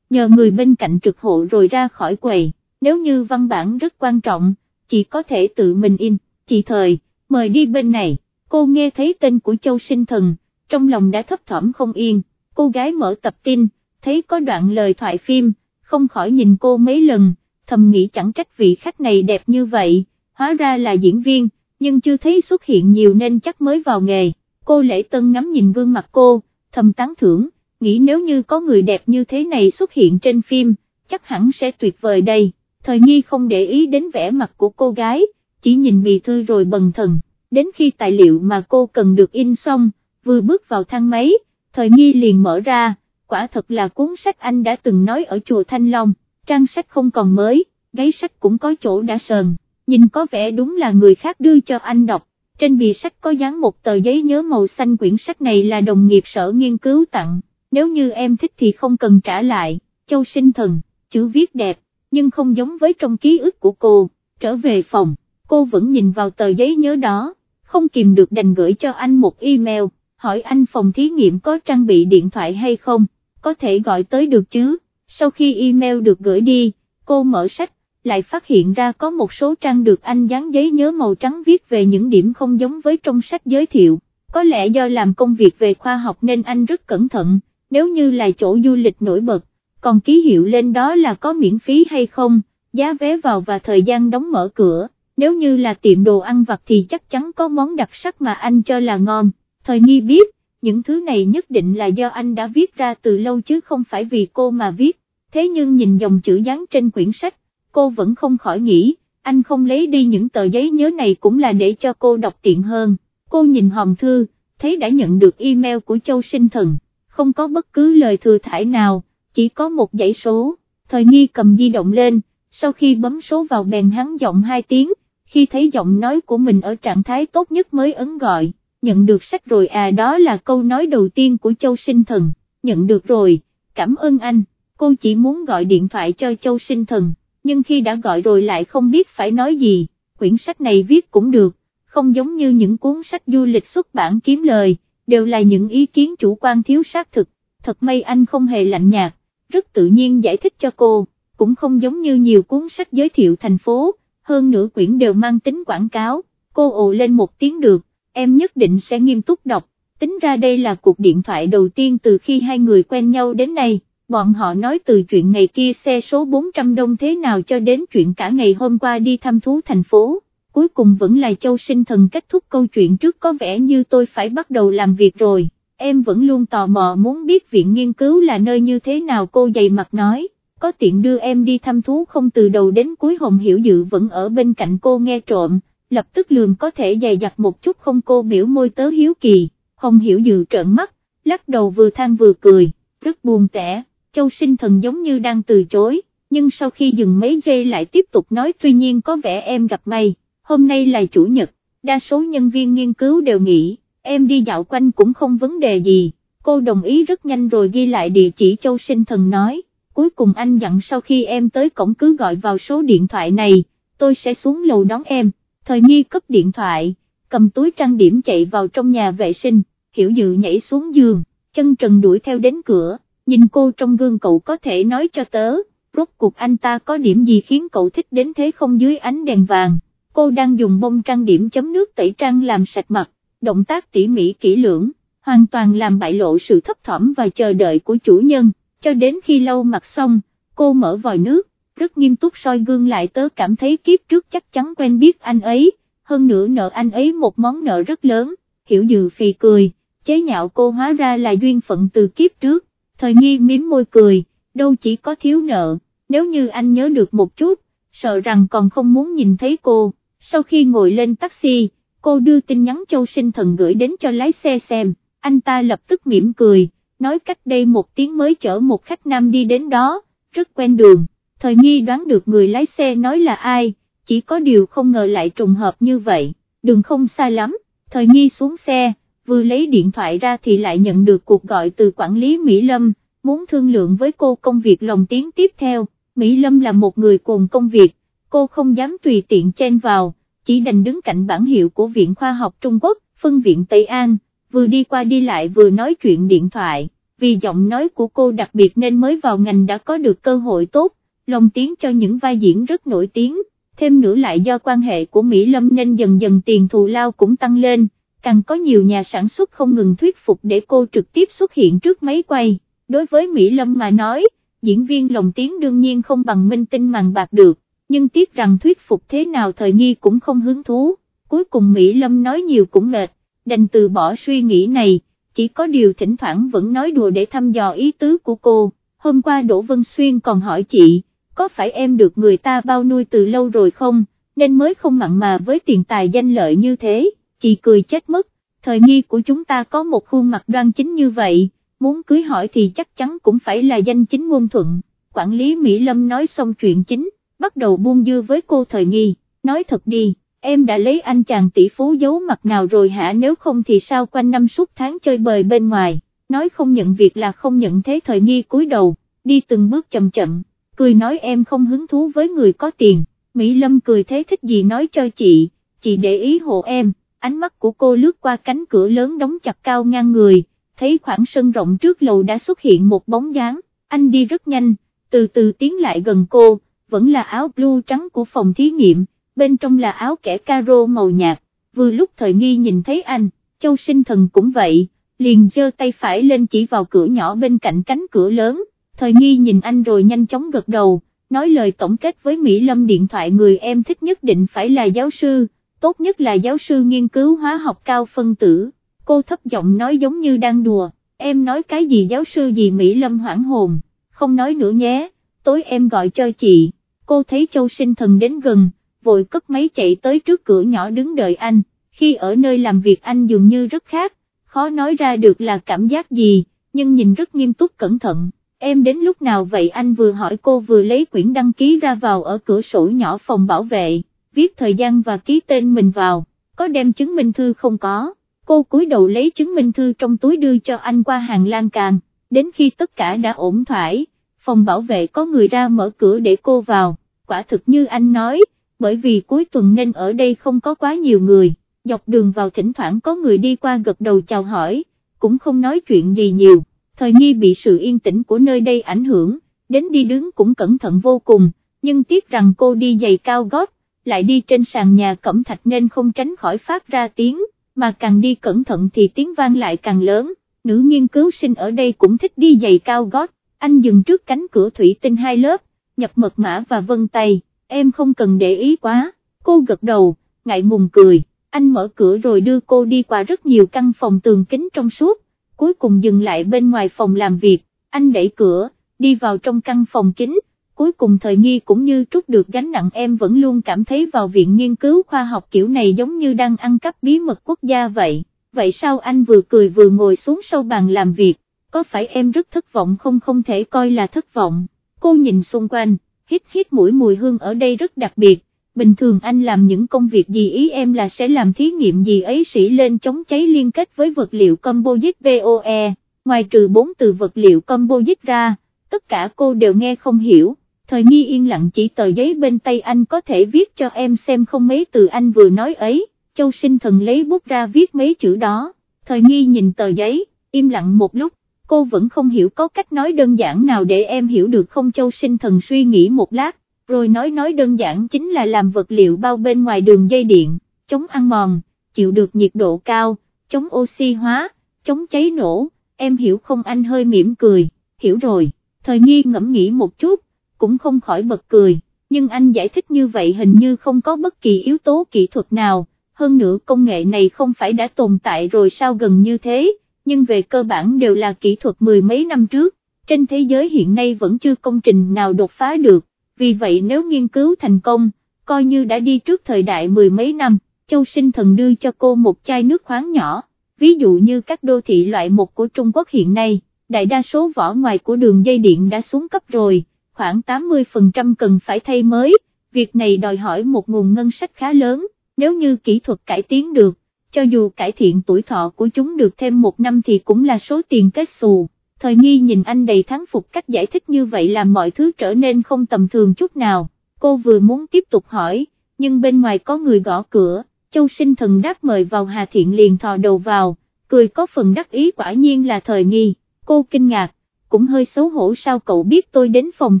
nhờ người bên cạnh trực hộ rồi ra khỏi quầy, nếu như văn bản rất quan trọng, chị có thể tự mình in, chị thời, mời đi bên này, cô nghe thấy tên của Châu Sinh Thần, trong lòng đã thấp thỏm không yên, cô gái mở tập tin, thấy có đoạn lời thoại phim, không khỏi nhìn cô mấy lần, thầm nghĩ chẳng trách vị khách này đẹp như vậy, hóa ra là diễn viên, nhưng chưa thấy xuất hiện nhiều nên chắc mới vào nghề, cô Lễ Tân ngắm nhìn gương mặt cô, thầm tán thưởng, nghĩ nếu như có người đẹp như thế này xuất hiện trên phim, chắc hẳn sẽ tuyệt vời đây, thời nghi không để ý đến vẻ mặt của cô gái, chỉ nhìn bì thư rồi bần thần, đến khi tài liệu mà cô cần được in xong, vừa bước vào thang máy, thời nghi liền mở ra, quả thật là cuốn sách anh đã từng nói ở chùa Thanh Long, trang sách không còn mới, gáy sách cũng có chỗ đã sờn, nhìn có vẻ đúng là người khác đưa cho anh đọc, trên bì sách có dán một tờ giấy nhớ màu xanh quyển sách này là đồng nghiệp sở nghiên cứu tặng, nếu như em thích thì không cần trả lại, châu sinh thần, chữ viết đẹp, nhưng không giống với trong ký ức của cô, trở về phòng, cô vẫn nhìn vào tờ giấy nhớ đó, không kìm được đành gửi cho anh một email, hỏi anh phòng thí nghiệm có trang bị điện thoại hay không, có thể gọi tới được chứ, sau khi email được gửi đi, cô mở sách, lại phát hiện ra có một số trang được anh dán giấy nhớ màu trắng viết về những điểm không giống với trong sách giới thiệu, có lẽ do làm công việc về khoa học nên anh rất cẩn thận, nếu như là chỗ du lịch nổi bật, còn ký hiệu lên đó là có miễn phí hay không, giá vé vào và thời gian đóng mở cửa, nếu như là tiệm đồ ăn vặt thì chắc chắn có món đặc sắc mà anh cho là ngon, thời nghi biết, những thứ này nhất định là do anh đã viết ra từ lâu chứ không phải vì cô mà viết, thế nhưng nhìn dòng chữ dán trên quyển sách, cô vẫn không khỏi nghĩ, anh không lấy đi những tờ giấy nhớ này cũng là để cho cô đọc tiện hơn, cô nhìn hòm thư, thấy đã nhận được email của Châu Sinh Thần, không có bất cứ lời thừa thải nào, chỉ có một dãy số, thời nghi cầm di động lên, sau khi bấm số vào bèn hắn giọng hai tiếng, khi thấy giọng nói của mình ở trạng thái tốt nhất mới ấn gọi, nhận được sách rồi à đó là câu nói đầu tiên của Châu Sinh Thần, nhận được rồi, cảm ơn anh, cô chỉ muốn gọi điện thoại cho Châu Sinh Thần nhưng khi đã gọi rồi lại không biết phải nói gì, quyển sách này viết cũng được, không giống như những cuốn sách du lịch xuất bản kiếm lời, đều là những ý kiến chủ quan thiếu xác thực, thật may anh không hề lạnh nhạt, rất tự nhiên giải thích cho cô, cũng không giống như nhiều cuốn sách giới thiệu thành phố, hơn nửa quyển đều mang tính quảng cáo, cô ồ lên một tiếng được, em nhất định sẽ nghiêm túc đọc, tính ra đây là cuộc điện thoại đầu tiên từ khi hai người quen nhau đến nay bọn họ nói từ chuyện ngày kia xe số 400 đông thế nào cho đến chuyện cả ngày hôm qua đi thăm thú thành phố, cuối cùng vẫn là châu sinh thần kết thúc câu chuyện trước có vẻ như tôi phải bắt đầu làm việc rồi, em vẫn luôn tò mò muốn biết viện nghiên cứu là nơi như thế nào cô dày mặt nói, có tiện đưa em đi thăm thú không? Từ đầu đến cuối Hồng Hiểu Dự vẫn ở bên cạnh cô nghe trộm, lập tức lườm có thể dày dặt một chút không? Cô biểu môi tớ hiếu kỳ, Hồng Hiểu Dự trợn mắt, lắc đầu vừa than vừa cười, rất buồn tẻ. Châu sinh thần giống như đang từ chối, nhưng sau khi dừng mấy giây lại tiếp tục nói tuy nhiên có vẻ em gặp may, hôm nay là chủ nhật, đa số nhân viên nghiên cứu đều nghĩ, em đi dạo quanh cũng không vấn đề gì, cô đồng ý rất nhanh rồi ghi lại địa chỉ Châu sinh thần nói, cuối cùng anh dặn sau khi em tới cổng cứ gọi vào số điện thoại này, tôi sẽ xuống lầu đón em, thời nghi cấp điện thoại, cầm túi trang điểm chạy vào trong nhà vệ sinh, hiểu dự nhảy xuống giường, chân trần đuổi theo đến cửa. Nhìn cô trong gương cậu có thể nói cho tớ, rốt cuộc anh ta có điểm gì khiến cậu thích đến thế không dưới ánh đèn vàng, cô đang dùng bông trang điểm chấm nước tẩy trang làm sạch mặt, động tác tỉ mỉ kỹ lưỡng, hoàn toàn làm bại lộ sự thấp thỏm và chờ đợi của chủ nhân, cho đến khi lau mặt xong, cô mở vòi nước, rất nghiêm túc soi gương lại tớ cảm thấy kiếp trước chắc chắn quen biết anh ấy, hơn nữa nợ anh ấy một món nợ rất lớn, hiểu dự phì cười, chế nhạo cô hóa ra là duyên phận từ kiếp trước. Thời nghi miếm môi cười, đâu chỉ có thiếu nợ, nếu như anh nhớ được một chút, sợ rằng còn không muốn nhìn thấy cô, sau khi ngồi lên taxi, cô đưa tin nhắn Châu Sinh Thần gửi đến cho lái xe xem, anh ta lập tức mỉm cười, nói cách đây một tiếng mới chở một khách nam đi đến đó, rất quen đường, thời nghi đoán được người lái xe nói là ai, chỉ có điều không ngờ lại trùng hợp như vậy, đường không xa lắm, thời nghi xuống xe, vừa lấy điện thoại ra thì lại nhận được cuộc gọi từ quản lý Mỹ Lâm, muốn thương lượng với cô công việc lồng tiếng tiếp theo, Mỹ Lâm là một người cùng công việc, cô không dám tùy tiện chen vào, chỉ đành đứng cạnh bản hiệu của Viện Khoa học Trung Quốc, phân viện Tây An, vừa đi qua đi lại vừa nói chuyện điện thoại, vì giọng nói của cô đặc biệt nên mới vào ngành đã có được cơ hội tốt, lồng tiếng cho những vai diễn rất nổi tiếng, thêm nữa lại do quan hệ của Mỹ Lâm nên dần dần tiền thù lao cũng tăng lên, càng có nhiều nhà sản xuất không ngừng thuyết phục để cô trực tiếp xuất hiện trước máy quay, đối với Mỹ Lâm mà nói, diễn viên lồng tiếng đương nhiên không bằng minh tinh màn bạc được, nhưng tiếc rằng thuyết phục thế nào thời nghi cũng không hứng thú, cuối cùng Mỹ Lâm nói nhiều cũng mệt, đành từ bỏ suy nghĩ này, chỉ có điều thỉnh thoảng vẫn nói đùa để thăm dò ý tứ của cô, hôm qua Đỗ Vân Xuyên còn hỏi chị, có phải em được người ta bao nuôi từ lâu rồi không, nên mới không mặn mà với tiền tài danh lợi như thế, chị cười chết mất, thời nghi của chúng ta có một khuôn mặt đoan chính như vậy, muốn cưới hỏi thì chắc chắn cũng phải là danh chính ngôn thuận, quản lý Mỹ Lâm nói xong chuyện chính, bắt đầu buông dư với cô thời nghi, nói thật đi, em đã lấy anh chàng tỷ phú giấu mặt nào rồi hả nếu không thì sao quanh năm suốt tháng chơi bời bên ngoài, nói không nhận việc là không nhận thế thời nghi cúi đầu, đi từng bước chậm chậm, cười nói em không hứng thú với người có tiền, Mỹ Lâm cười thế thích gì nói cho chị, chị để ý hộ em, ánh mắt của cô lướt qua cánh cửa lớn đóng chặt cao ngang người, thấy khoảng sân rộng trước lầu đã xuất hiện một bóng dáng, anh đi rất nhanh, từ từ tiến lại gần cô, vẫn là áo blue trắng của phòng thí nghiệm, bên trong là áo kẻ caro màu nhạt, vừa lúc thời nghi nhìn thấy anh, châu sinh thần cũng vậy, liền giơ tay phải lên chỉ vào cửa nhỏ bên cạnh cánh cửa lớn, thời nghi nhìn anh rồi nhanh chóng gật đầu, nói lời tổng kết với Mỹ Lâm điện thoại người em thích nhất định phải là giáo sư, tốt nhất là giáo sư nghiên cứu hóa học cao phân tử, cô thấp giọng nói giống như đang đùa, em nói cái gì giáo sư gì Mỹ Lâm hoảng hồn, không nói nữa nhé, tối em gọi cho chị cô thấy Châu Sinh Thần đến gần, vội cất máy chạy tới trước cửa nhỏ đứng đợi anh, khi ở nơi làm việc anh dường như rất khác, khó nói ra được là cảm giác gì, nhưng nhìn rất nghiêm túc cẩn thận, em đến lúc nào vậy? Anh vừa hỏi cô vừa lấy quyển đăng ký ra vào ở cửa sổ nhỏ phòng bảo vệ, viết thời gian và ký tên mình vào, có đem chứng minh thư không có, cô cúi đầu lấy chứng minh thư trong túi đưa cho anh qua hàng lan càng, đến khi tất cả đã ổn thoải, phòng bảo vệ có người ra mở cửa để cô vào, quả thực như anh nói, bởi vì cuối tuần nên ở đây không có quá nhiều người, dọc đường vào thỉnh thoảng có người đi qua gật đầu chào hỏi, cũng không nói chuyện gì nhiều, thời nghi bị sự yên tĩnh của nơi đây ảnh hưởng, đến đi đứng cũng cẩn thận vô cùng, nhưng tiếc rằng cô đi giày cao gót, lại đi trên sàn nhà cẩm thạch nên không tránh khỏi phát ra tiếng, mà càng đi cẩn thận thì tiếng vang lại càng lớn, nữ nghiên cứu sinh ở đây cũng thích đi giày cao gót, anh dừng trước cánh cửa thủy tinh hai lớp, nhập mật mã và vân tay, em không cần để ý quá, cô gật đầu, ngại ngùng cười, anh mở cửa rồi đưa cô đi qua rất nhiều căn phòng tường kính trong suốt, cuối cùng dừng lại bên ngoài phòng làm việc, anh đẩy cửa, đi vào trong căn phòng kính, cuối cùng thời nghi cũng như trút được gánh nặng em vẫn luôn cảm thấy vào viện nghiên cứu khoa học kiểu này giống như đang ăn cắp bí mật quốc gia vậy, vậy sao anh vừa cười vừa ngồi xuống sau bàn làm việc, có phải em rất thất vọng không? Không thể coi là thất vọng. Cô nhìn xung quanh, hít hít mũi mùi hương ở đây rất đặc biệt, bình thường anh làm những công việc gì ý em là sẽ làm thí nghiệm gì ấy sĩ lên chống cháy liên kết với vật liệu composite VOE, ngoài trừ bốn từ vật liệu composite ra, tất cả cô đều nghe không hiểu. Thời nghi yên lặng chỉ tờ giấy bên tay anh có thể viết cho em xem không mấy từ anh vừa nói ấy, châu sinh thần lấy bút ra viết mấy chữ đó, thời nghi nhìn tờ giấy, im lặng một lúc, cô vẫn không hiểu có cách nói đơn giản nào để em hiểu được không? Châu sinh thần suy nghĩ một lát, rồi nói nói đơn giản chính là làm vật liệu bao bên ngoài đường dây điện, chống ăn mòn, chịu được nhiệt độ cao, chống oxy hóa, chống cháy nổ, em hiểu không? Anh hơi mỉm cười, hiểu rồi, thời nghi ngẫm nghĩ một chút, cũng không khỏi bật cười, nhưng anh giải thích như vậy hình như không có bất kỳ yếu tố kỹ thuật nào, hơn nữa công nghệ này không phải đã tồn tại rồi sao gần như thế? Nhưng về cơ bản đều là kỹ thuật mười mấy năm trước, trên thế giới hiện nay vẫn chưa công trình nào đột phá được, vì vậy nếu nghiên cứu thành công, coi như đã đi trước thời đại mười mấy năm, Châu Sinh Thần đưa cho cô một chai nước khoáng nhỏ, ví dụ như các đô thị loại một của Trung Quốc hiện nay, đại đa số vỏ ngoài của đường dây điện đã xuống cấp rồi, khoảng 80% cần phải thay mới, việc này đòi hỏi một nguồn ngân sách khá lớn, nếu như kỹ thuật cải tiến được, cho dù cải thiện tuổi thọ của chúng được thêm một năm thì cũng là số tiền kết xù. Thời nghi nhìn anh đầy thắng phục cách giải thích như vậy làm mọi thứ trở nên không tầm thường chút nào, cô vừa muốn tiếp tục hỏi, nhưng bên ngoài có người gõ cửa, châu sinh thần đáp mời vào Hà Thiện liền thò đầu vào, cười có phần đắc ý quả nhiên là thời nghi, cô kinh ngạc, cũng hơi xấu hổ sao cậu biết tôi đến phòng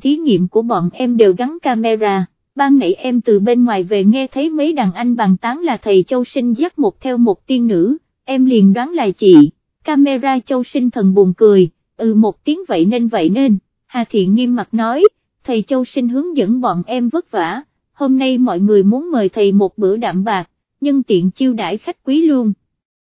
thí nghiệm của bọn em đều gắn camera, ban nãy em từ bên ngoài về nghe thấy mấy đàn anh bàn tán là thầy châu sinh dắt một theo một tiên nữ, em liền đoán là chị, camera châu sinh thần buồn cười, ừ một tiếng vậy nên vậy nên, Hà Thiện nghiêm mặt nói, thầy châu sinh hướng dẫn bọn em vất vả, hôm nay mọi người muốn mời thầy một bữa đạm bạc, nhân tiện chiêu đãi khách quý luôn,